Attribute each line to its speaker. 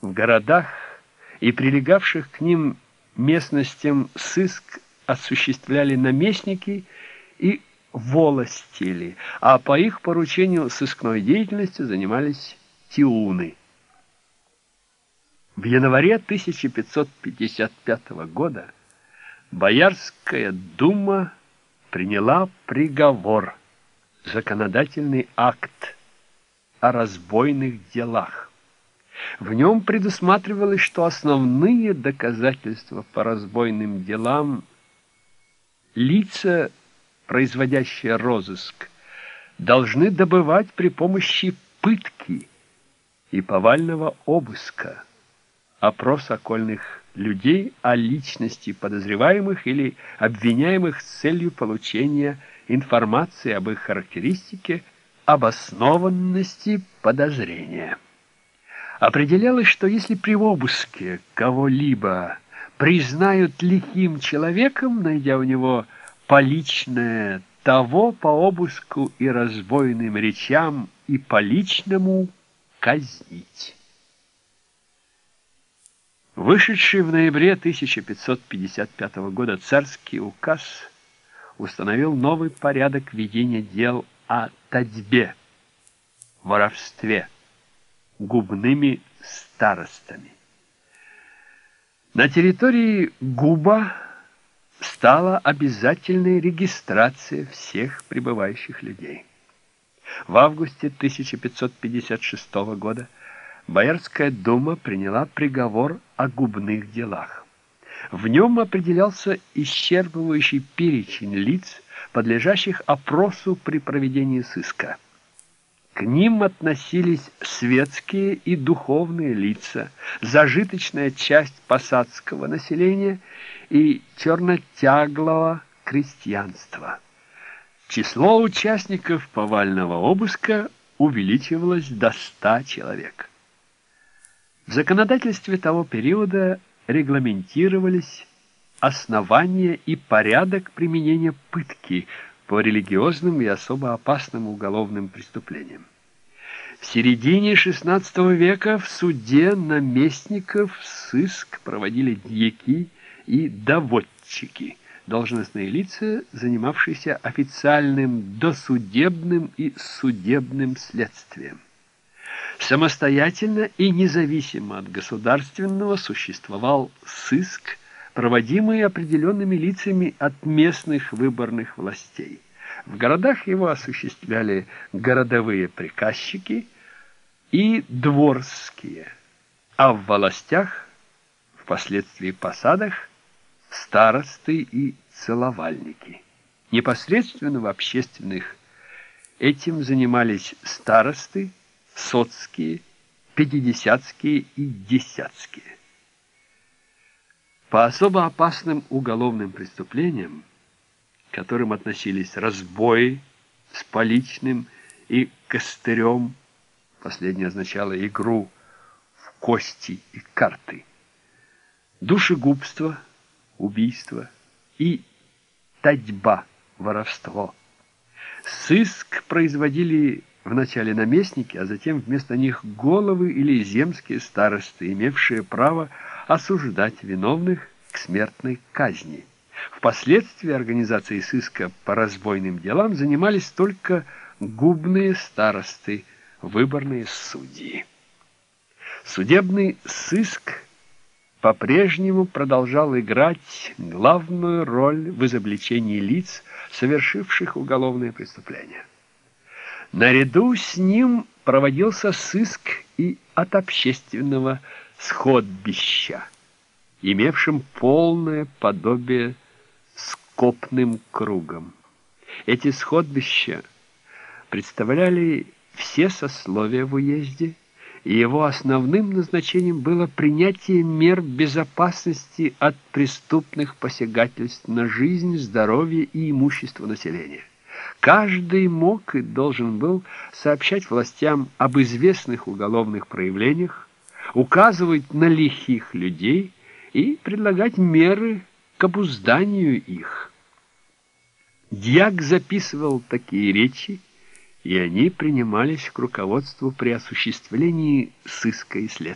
Speaker 1: В городах и прилегавших к ним местностям сыск осуществляли наместники и волостили, а по их поручению сыскной деятельностью занимались тиуны. В январе 1555 года Боярская дума приняла приговор, законодательный акт о разбойных делах. В нем предусматривалось, что основные доказательства по разбойным делам лица, производящие розыск, должны добывать при помощи пытки и повального обыска, опрос окольных людей о личности подозреваемых или обвиняемых с целью получения информации об их характеристике, обоснованности подозрения. Определялось, что если при обыске кого-либо признают лихим человеком, найдя у него поличное того по обыску и разбойным речам и по личному казнить. Вышедший в ноябре 1555 года царский указ установил новый порядок ведения дел о татьбе, воровстве, губными старостами. На территории Губа стала обязательной регистрация всех прибывающих людей. В августе 1556 года Боярская дума приняла приговор о губных делах. В нем определялся исчерпывающий перечень лиц, подлежащих опросу при проведении сыска. К ним относились светские и духовные лица, зажиточная часть посадского населения и чернотяглого крестьянства. Число участников повального обыска увеличивалось до ста человек. В законодательстве того периода регламентировались основания и порядок применения пытки по религиозным и особо опасным уголовным преступлениям. В середине XVI века в суде наместников сыск проводили дьяки и доводчики, должностные лица, занимавшиеся официальным досудебным и судебным следствием. Самостоятельно и независимо от государственного существовал сыск, проводимый определенными лицами от местных выборных властей. В городах его осуществляли городовые приказчики и дворские, а в властях, впоследствии посадах, старосты и целовальники. Непосредственно в общественных этим занимались старосты, сотские, пятидесятские и десятские. По особо опасным уголовным преступлениям, к которым относились разбои с поличным и костырем, последнее означало игру в кости и карты, душегубство, убийство и татьба, воровство. Сыск производили вначале наместники, а затем вместо них головы или земские старосты, имевшие право осуждать виновных к смертной казни. Впоследствии организацией сыска по разбойным делам занимались только губные старосты, выборные судьи. Судебный сыск по-прежнему продолжал играть главную роль в изобличении лиц, совершивших уголовные преступления. Наряду с ним проводился сыск и от общественного сходбища, имевшим полное подобие скопным кругом. Эти сходбища представляли все сословия в уезде, и его основным назначением было принятие мер безопасности от преступных посягательств на жизнь, здоровье и имущество населения. Каждый мог и должен был сообщать властям об известных уголовных проявлениях, указывать на лихих людей и предлагать меры к обузданию их. Дьяк записывал такие речи, и они принимались к руководству при осуществлении сыска и следствия.